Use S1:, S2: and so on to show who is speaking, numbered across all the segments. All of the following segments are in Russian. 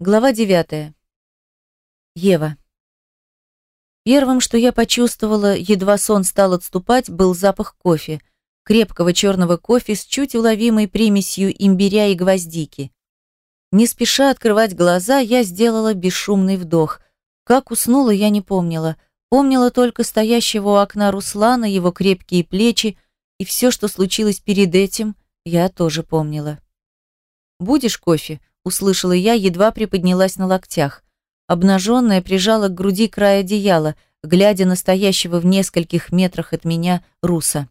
S1: Глава девятая. Ева. Первым, что я почувствовала, едва сон стал отступать, был запах кофе. Крепкого черного кофе с чуть уловимой примесью имбиря и гвоздики. Не спеша открывать глаза, я сделала бесшумный вдох. Как уснула, я не помнила. Помнила только стоящего у окна Руслана, его крепкие плечи, и все, что случилось перед этим, я тоже помнила. «Будешь кофе?» Услышала я, едва приподнялась на локтях. Обнаженная прижала к груди край одеяла, глядя на стоящего в нескольких метрах от меня руса.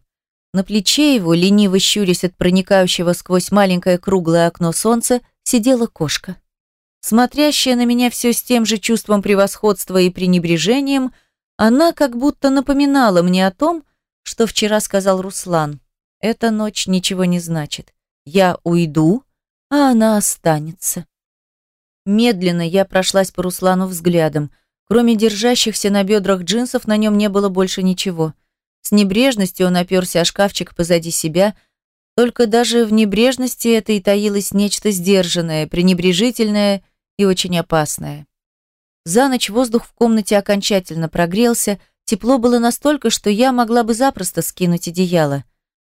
S1: На плече его, лениво щурясь от проникающего сквозь маленькое круглое окно солнца, сидела кошка. Смотрящая на меня все с тем же чувством превосходства и пренебрежением, она как будто напоминала мне о том, что вчера сказал Руслан. «Эта ночь ничего не значит. Я уйду, а она останется. Медленно я прошлась по Руслану взглядом. Кроме держащихся на бедрах джинсов, на нем не было больше ничего. С небрежностью он оперся о шкафчик позади себя, только даже в небрежности это и таилось нечто сдержанное, пренебрежительное и очень опасное. За ночь воздух в комнате окончательно прогрелся, тепло было настолько, что я могла бы запросто скинуть одеяло.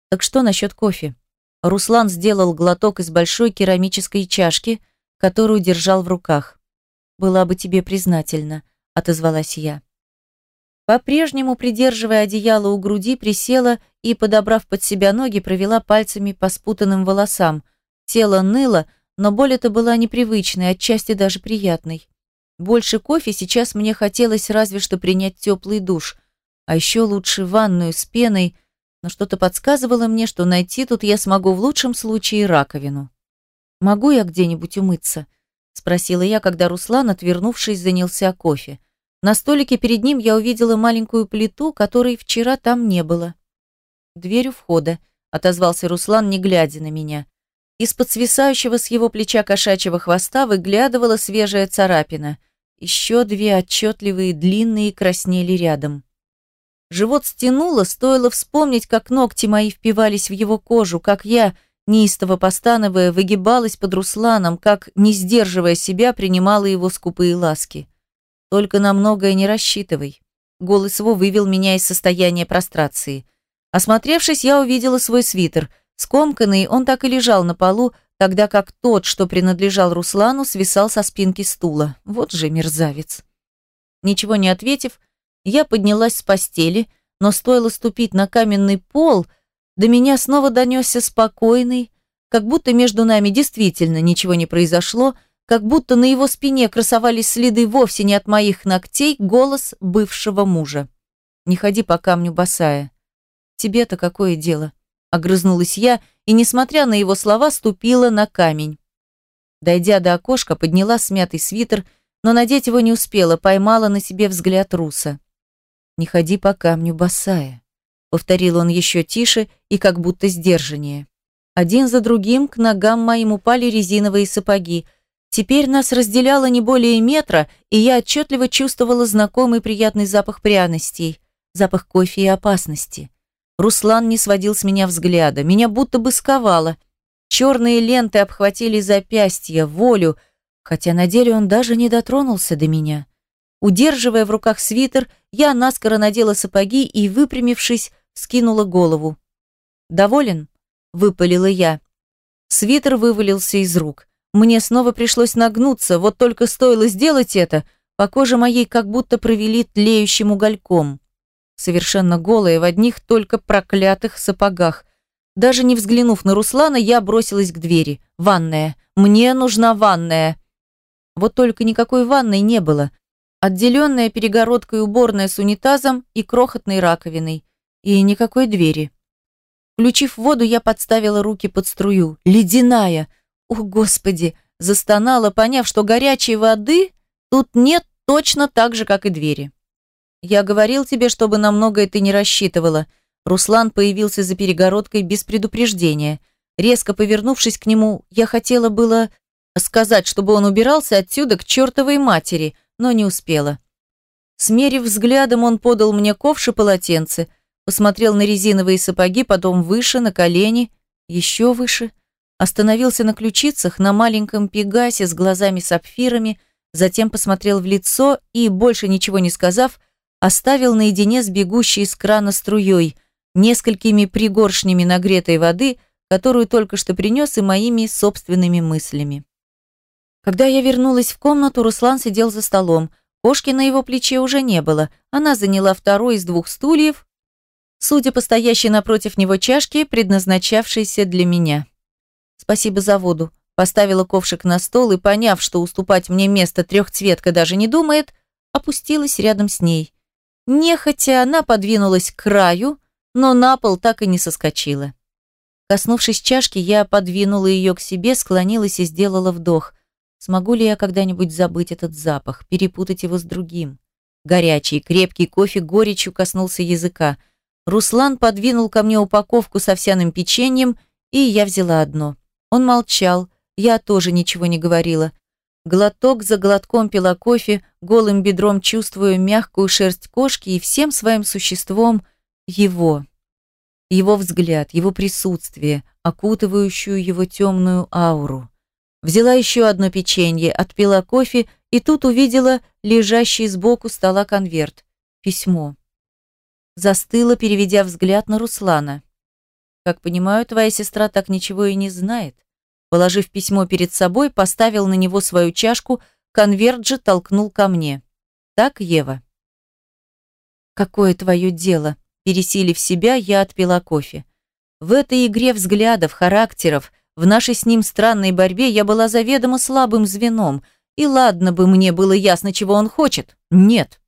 S1: Так что насчет кофе? Руслан сделал глоток из большой керамической чашки, которую держал в руках. «Была бы тебе признательна», — отозвалась я. По-прежнему, придерживая одеяло у груди, присела и, подобрав под себя ноги, провела пальцами по спутанным волосам. Тело ныло, но боль эта была непривычной, отчасти даже приятной. Больше кофе сейчас мне хотелось разве что принять теплый душ, а еще лучше ванную с пеной — но что-то подсказывало мне, что найти тут я смогу в лучшем случае раковину. «Могу я где-нибудь умыться?» – спросила я, когда Руслан, отвернувшись, занялся кофе. На столике перед ним я увидела маленькую плиту, которой вчера там не было. «Дверь у входа», – отозвался Руслан, не глядя на меня. Из-под свисающего с его плеча кошачьего хвоста выглядывала свежая царапина. Еще две отчетливые длинные краснели рядом. Живот стянуло, стоило вспомнить, как ногти мои впивались в его кожу, как я, неистово постановая, выгибалась под Русланом, как, не сдерживая себя, принимала его скупые ласки. Только на многое не рассчитывай. Голос его вывел меня из состояния прострации. Осмотревшись, я увидела свой свитер. Скомканный, он так и лежал на полу, тогда как тот, что принадлежал Руслану, свисал со спинки стула. Вот же мерзавец. Ничего не ответив, я поднялась с постели, но стоило ступить на каменный пол, до меня снова донесся спокойный, как будто между нами действительно ничего не произошло, как будто на его спине красовались следы вовсе не от моих ногтей, голос бывшего мужа. «Не ходи по камню босая». «Тебе-то какое дело?» Огрызнулась я и, несмотря на его слова, ступила на камень. Дойдя до окошка, подняла смятый свитер, но надеть его не успела, поймала на себе взгляд Руса. «Не ходи по камню босая», — повторил он еще тише и как будто сдержаннее. Один за другим к ногам моим упали резиновые сапоги. Теперь нас разделяло не более метра, и я отчетливо чувствовала знакомый приятный запах пряностей, запах кофе и опасности. Руслан не сводил с меня взгляда, меня будто бы сковало. Черные ленты обхватили запястья, волю, хотя на деле он даже не дотронулся до меня. Удерживая в руках свитер, я наскоро надела сапоги и, выпрямившись, скинула голову. «Доволен?» – выпалила я. Свитер вывалился из рук. Мне снова пришлось нагнуться, вот только стоило сделать это, по коже моей как будто провели тлеющим угольком. Совершенно голая, в одних только проклятых сапогах. Даже не взглянув на Руслана, я бросилась к двери. «Ванная! Мне нужна ванная!» Вот только никакой ванной не было отделенная перегородкой уборная с унитазом и крохотной раковиной. И никакой двери. Включив воду, я подставила руки под струю. Ледяная! О, Господи! Застонала, поняв, что горячей воды тут нет точно так же, как и двери. Я говорил тебе, чтобы на многое ты не рассчитывала. Руслан появился за перегородкой без предупреждения. Резко повернувшись к нему, я хотела было сказать, чтобы он убирался отсюда к чертовой матери – но не успела. Смерив взглядом, он подал мне ковш и полотенце, посмотрел на резиновые сапоги, потом выше, на колени, еще выше. остановился на ключицах на маленьком пегасе с глазами-сапфирами, затем посмотрел в лицо и, больше ничего не сказав, оставил наедине с бегущей из крана струей, несколькими пригоршнями нагретой воды, которую только что принес и моими собственными мыслями. Когда я вернулась в комнату, Руслан сидел за столом. Кошки на его плече уже не было. Она заняла второй из двух стульев, судя по стоящей напротив него чашке, предназначавшейся для меня. «Спасибо за воду», поставила ковшик на стол и, поняв, что уступать мне место трехцветка даже не думает, опустилась рядом с ней. Нехотя она подвинулась к краю, но на пол так и не соскочила. Коснувшись чашки, я подвинула ее к себе, склонилась и сделала вдох. Смогу ли я когда-нибудь забыть этот запах, перепутать его с другим? Горячий, крепкий кофе горечью коснулся языка. Руслан подвинул ко мне упаковку с овсяным печеньем, и я взяла одно. Он молчал, я тоже ничего не говорила. Глоток за глотком пила кофе, голым бедром чувствуя мягкую шерсть кошки и всем своим существом его. Его взгляд, его присутствие, окутывающую его темную ауру. Взяла еще одно печенье, отпила кофе и тут увидела лежащий сбоку стола конверт. Письмо. Застыла, переведя взгляд на Руслана. Как понимаю, твоя сестра так ничего и не знает. Положив письмо перед собой, поставил на него свою чашку, конверт же толкнул ко мне. Так, Ева? Какое твое дело? Пересилив себя, я отпила кофе. В этой игре взглядов, характеров, в нашей с ним странной борьбе я была заведомо слабым звеном, и ладно бы мне было ясно, чего он хочет. Нет.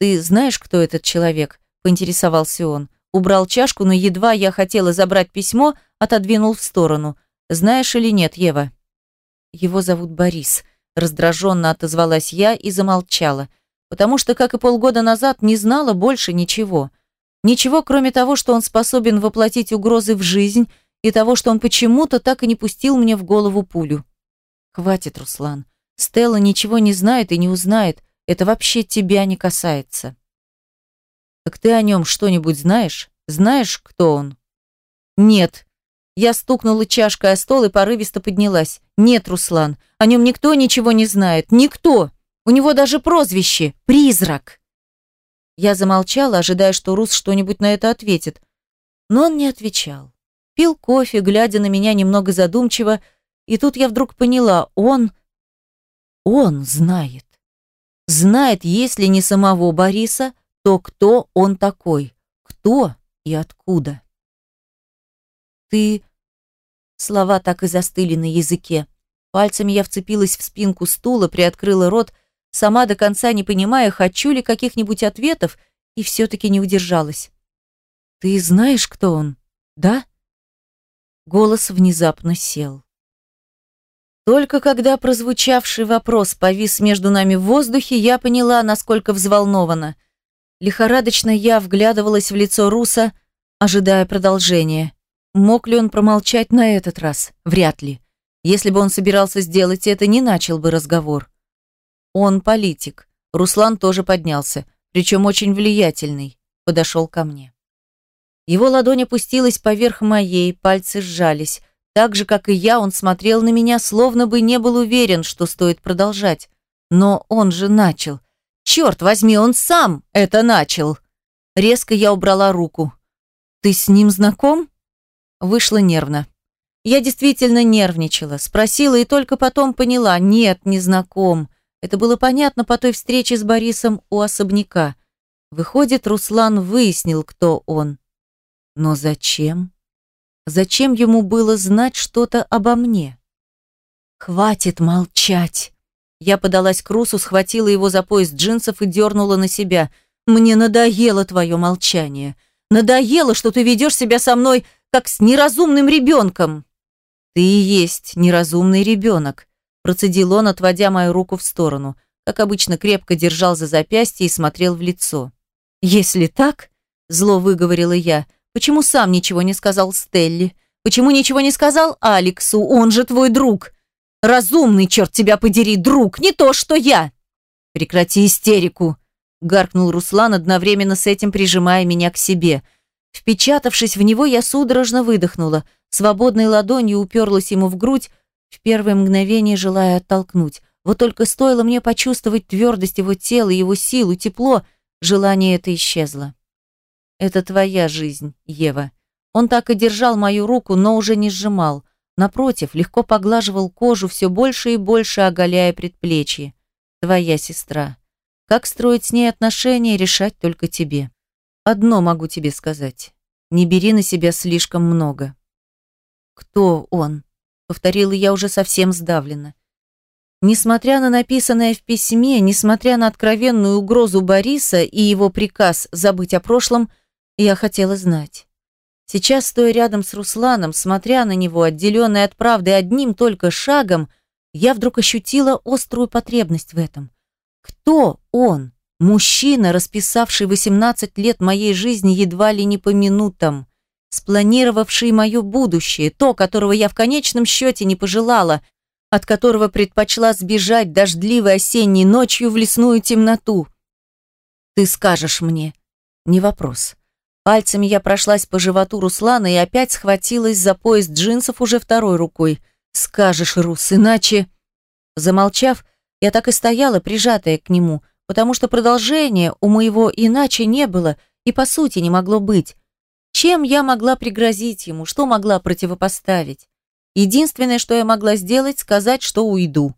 S1: «Ты знаешь, кто этот человек?» – поинтересовался он. Убрал чашку, но едва я хотела забрать письмо, отодвинул в сторону. Знаешь или нет, Ева? Его зовут Борис. Раздраженно отозвалась я и замолчала, потому что, как и полгода назад, не знала больше ничего. Ничего, кроме того, что он способен воплотить угрозы в жизнь, и того, что он почему-то так и не пустил мне в голову пулю. Хватит, Руслан. Стелла ничего не знает и не узнает. Это вообще тебя не касается. Так ты о нем что-нибудь знаешь? Знаешь, кто он? Нет, я стукнула чашкой о стол и порывисто поднялась. «Нет, Руслан, о нем никто ничего не знает. Никто! У него даже прозвище – Призрак!» Я замолчала, ожидая, что Рус что-нибудь на это ответит. Но он не отвечал. Пил кофе, глядя на меня немного задумчиво, и тут я вдруг поняла, он... Он знает. Знает, если не самого Бориса, то кто он такой, кто и откуда. «Ты...» Слова так и застыли на языке. Пальцами я вцепилась в спинку стула, приоткрыла рот, сама до конца не понимая, хочу ли каких-нибудь ответов, и все-таки не удержалась. «Ты знаешь, кто он, да?» Голос внезапно сел. Только когда прозвучавший вопрос повис между нами в воздухе, я поняла, насколько взволнована. Лихорадочно я вглядывалась в лицо Руса, ожидая продолжения. Мог ли он промолчать на этот раз? Вряд ли. Если бы он собирался сделать это, не начал бы разговор. Он политик. Руслан тоже поднялся, причем очень влиятельный. Подошел ко мне. Его ладонь опустилась поверх моей, пальцы сжались. Так же, как и я, он смотрел на меня, словно бы не был уверен, что стоит продолжать. Но он же начал. Черт возьми, он сам это начал. Резко я убрала руку. «Ты с ним знаком?» Вышло нервно. Я действительно нервничала, спросила и только потом поняла, нет, не знаком. Это было понятно по той встрече с Борисом у особняка. Выходит, Руслан выяснил, кто он. Но зачем? Зачем ему было знать что-то обо мне? Хватит молчать. Я подалась к Русу, схватила его за пояс джинсов и дернула на себя. Мне надоело твое молчание. Надоело, что ты ведешь себя со мной как с неразумным ребенком. Ты и есть неразумный ребенок, процедил он, отводя мою руку в сторону. Как обычно, крепко держал за запястье и смотрел в лицо. Если так, зло выговорила я, почему сам ничего не сказал Стелли? Почему ничего не сказал Алексу? Он же твой друг. Разумный, черт тебя подери, друг, не то, что я. Прекрати истерику, гаркнул Руслан, одновременно с этим прижимая меня к себе. Впечатавшись в него, я судорожно выдохнула. свободной ладонью уперлась ему в грудь, в первое мгновение желая оттолкнуть. Вот только стоило мне почувствовать твердость его тела, его силу, тепло, желание это исчезло. «Это твоя жизнь, Ева». Он так и держал мою руку, но уже не сжимал. Напротив, легко поглаживал кожу, все больше и больше оголяя предплечье. «Твоя сестра. Как строить с ней отношения, решать только тебе. Одно могу тебе сказать. Не бери на себя слишком много». «Кто он?» — повторила я уже совсем сдавленно. Несмотря на написанное в письме, несмотря на откровенную угрозу Бориса и его приказ забыть о прошлом, я хотела знать. Сейчас, стоя рядом с Русланом, смотря на него, отделенный от правды одним только шагом, я вдруг ощутила острую потребность в этом. Кто он? Мужчина, расписавший 18 лет моей жизни едва ли не по минутам, спланировавший мое будущее, то, которого я в конечном счете не пожелала, от которого предпочла сбежать дождливой осенней ночью в лесную темноту. Ты скажешь мне. Не вопрос. Пальцами я прошлась по животу Руслана и опять схватилась за пояс джинсов уже второй рукой. Скажешь, Рус, иначе... Замолчав, я так и стояла, прижатая к нему, потому что продолжения у моего иначе не было и по сути не могло быть. Чем я могла пригрозить ему, что могла противопоставить? Единственное, что я могла сделать, сказать, что уйду.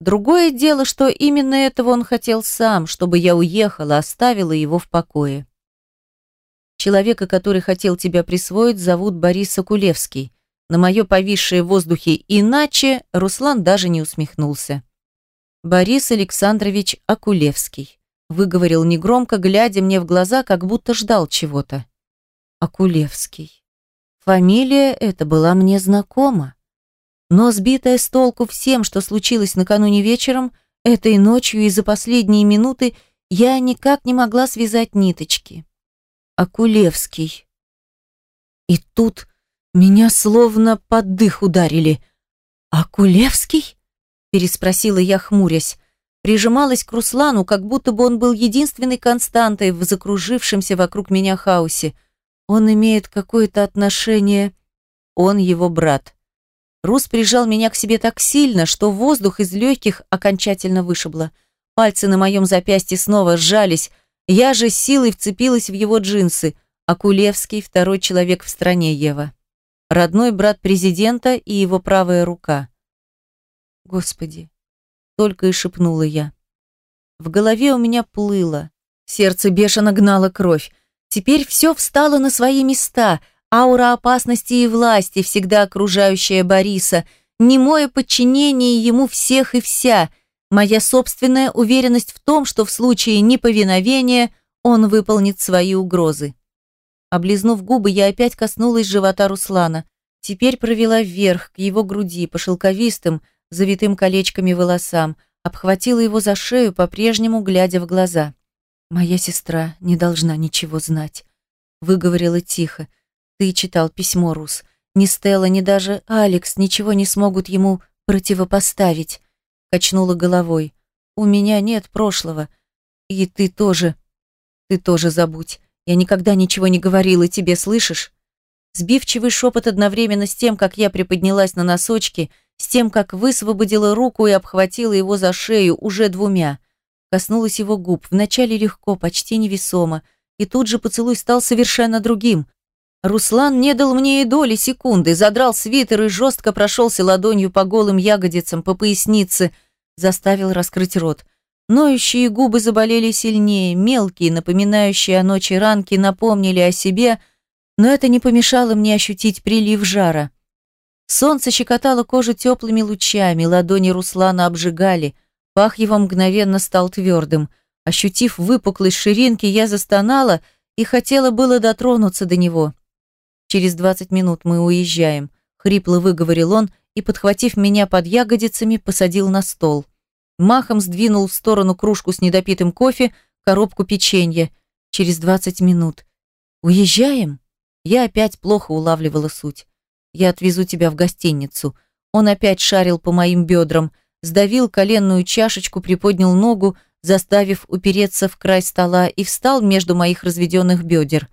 S1: Другое дело, что именно этого он хотел сам, чтобы я уехала, оставила его в покое. Человека, который хотел тебя присвоить, зовут Борис Акулевский. На мое повисшее в воздухе «иначе» Руслан даже не усмехнулся. Борис Александрович Акулевский. Выговорил негромко, глядя мне в глаза, как будто ждал чего-то. Акулевский. Фамилия эта была мне знакома. Но сбитая с толку всем, что случилось накануне вечером, этой ночью и за последние минуты, я никак не могла связать ниточки. Акулевский. И тут меня словно под дых ударили. «Акулевский?» – переспросила я, хмурясь. Прижималась к Руслану, как будто бы он был единственной константой в закружившемся вокруг меня хаосе – он имеет какое-то отношение... Он его брат. Рус прижал меня к себе так сильно, что воздух из легких окончательно вышибло. Пальцы на моем запястье снова сжались. Я же силой вцепилась в его джинсы. Акулевский, второй человек в стране Ева. Родной брат президента и его правая рука. Господи, только и шепнула я. В голове у меня плыло. Сердце бешено гнало кровь. Теперь все встало на свои места. Аура опасности и власти, всегда окружающая Бориса, немое подчинение ему всех и вся, моя собственная уверенность в том, что в случае неповиновения он выполнит свои угрозы. Облизнув губы, я опять коснулась живота Руслана. Теперь провела вверх, к его груди, по шелковистым, завитым колечками волосам, обхватила его за шею, по-прежнему глядя в глаза. «Моя сестра не должна ничего знать», — выговорила тихо. «Ты читал письмо, Рус. Ни Стелла, ни даже Алекс ничего не смогут ему противопоставить», — качнула головой. «У меня нет прошлого. И ты тоже. Ты тоже забудь. Я никогда ничего не говорила тебе, слышишь?» Сбивчивый шепот одновременно с тем, как я приподнялась на носочки, с тем, как высвободила руку и обхватила его за шею уже двумя — Коснулась его губ, вначале легко, почти невесомо, и тут же поцелуй стал совершенно другим. Руслан не дал мне и доли секунды, задрал свитер и жестко прошелся ладонью по голым ягодицам, по пояснице, заставил раскрыть рот. Ноющие губы заболели сильнее, мелкие, напоминающие о ночи ранки, напомнили о себе, но это не помешало мне ощутить прилив жара. Солнце щекотало кожу теплыми лучами, ладони Руслана обжигали – Пах его мгновенно стал твердым. Ощутив выпуклость ширинки, я застонала и хотела было дотронуться до него. «Через двадцать минут мы уезжаем», — хрипло выговорил он и, подхватив меня под ягодицами, посадил на стол. Махом сдвинул в сторону кружку с недопитым кофе, коробку печенья. «Через двадцать минут». «Уезжаем?» Я опять плохо улавливала суть. «Я отвезу тебя в гостиницу». Он опять шарил по моим бедрам сдавил коленную чашечку, приподнял ногу, заставив упереться в край стола и встал между моих разведенных бедер.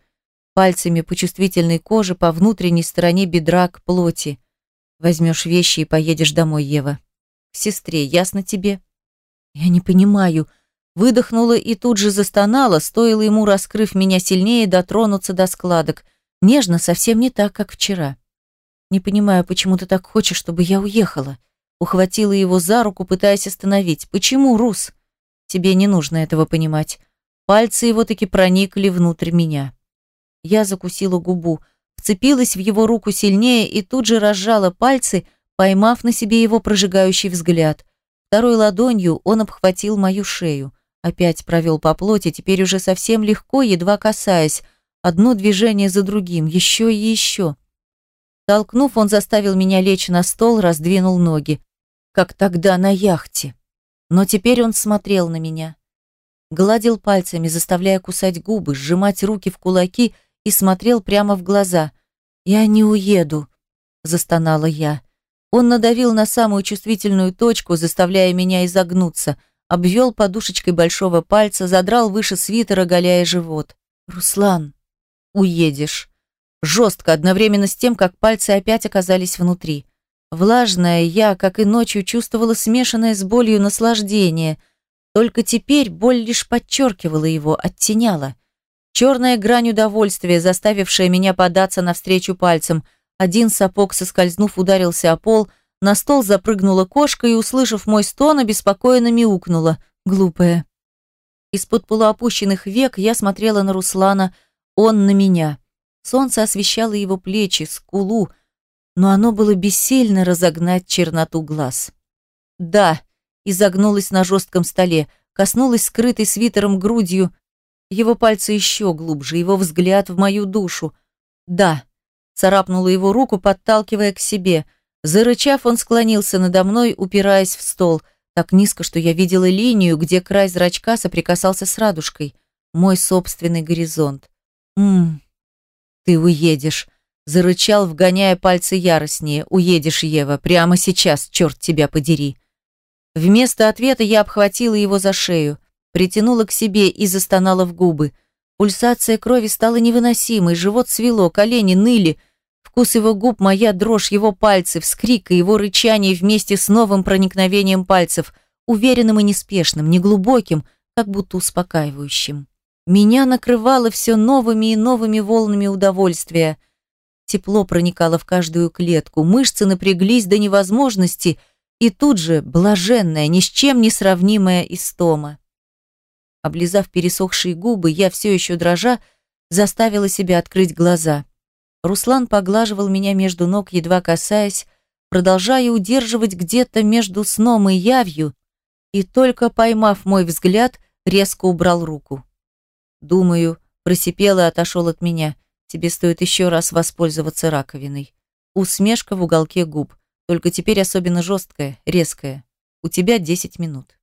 S1: Пальцами по чувствительной коже, по внутренней стороне бедра к плоти. Возьмешь вещи и поедешь домой, Ева. К сестре, ясно тебе? Я не понимаю. Выдохнула и тут же застонала, стоило ему, раскрыв меня сильнее, дотронуться до складок. Нежно, совсем не так, как вчера. Не понимаю, почему ты так хочешь, чтобы я уехала. Ухватила его за руку, пытаясь остановить. Почему, Рус? Тебе не нужно этого понимать. Пальцы его таки проникли внутрь меня. Я закусила губу, вцепилась в его руку сильнее и тут же разжала пальцы, поймав на себе его прожигающий взгляд. Второй ладонью он обхватил мою шею. Опять провел по плоти, теперь уже совсем легко, едва касаясь. Одно движение за другим, еще и еще. Толкнув, он заставил меня лечь на стол, раздвинул ноги. Как тогда на яхте. Но теперь он смотрел на меня. Гладил пальцами, заставляя кусать губы, сжимать руки в кулаки и смотрел прямо в глаза. «Я не уеду», – застонала я. Он надавил на самую чувствительную точку, заставляя меня изогнуться – обвел подушечкой большого пальца, задрал выше свитера, оголяя живот. «Руслан, уедешь». Жестко, одновременно с тем, как пальцы опять оказались внутри. Влажная я, как и ночью, чувствовала смешанное с болью наслаждение. Только теперь боль лишь подчеркивала его, оттеняла. Черная грань удовольствия, заставившая меня податься навстречу пальцем. Один сапог, соскользнув, ударился о пол – на стол запрыгнула кошка и, услышав мой стон, обеспокоенно мяукнула. Глупая. Из-под полуопущенных век я смотрела на Руслана, он на меня. Солнце освещало его плечи, скулу, но оно было бессильно разогнать черноту глаз. «Да», — изогнулась на жестком столе, коснулась скрытой свитером грудью, его пальцы еще глубже, его взгляд в мою душу. «Да», — царапнула его руку, подталкивая к себе — Зарычав, он склонился надо мной, упираясь в стол, так низко, что я видела линию, где край зрачка соприкасался с радужкой. Мой собственный горизонт. «Ммм, ты уедешь», — зарычал, вгоняя пальцы яростнее. «Уедешь, Ева, прямо сейчас, черт тебя подери». Вместо ответа я обхватила его за шею, притянула к себе и застонала в губы. Пульсация крови стала невыносимой, живот свело, колени ныли, Вкус его губ, моя дрожь, его пальцы, вскрик и его рычание вместе с новым проникновением пальцев, уверенным и неспешным, неглубоким, как будто успокаивающим. Меня накрывало все новыми и новыми волнами удовольствия. Тепло проникало в каждую клетку, мышцы напряглись до невозможности, и тут же блаженная, ни с чем не сравнимая истома. Облизав пересохшие губы, я все еще дрожа, заставила себя открыть глаза. Руслан поглаживал меня между ног, едва касаясь, продолжая удерживать где-то между сном и явью, и только поймав мой взгляд, резко убрал руку. Думаю, просипел и отошел от меня. Тебе стоит еще раз воспользоваться раковиной. Усмешка в уголке губ, только теперь особенно жесткая, резкая. У тебя десять минут.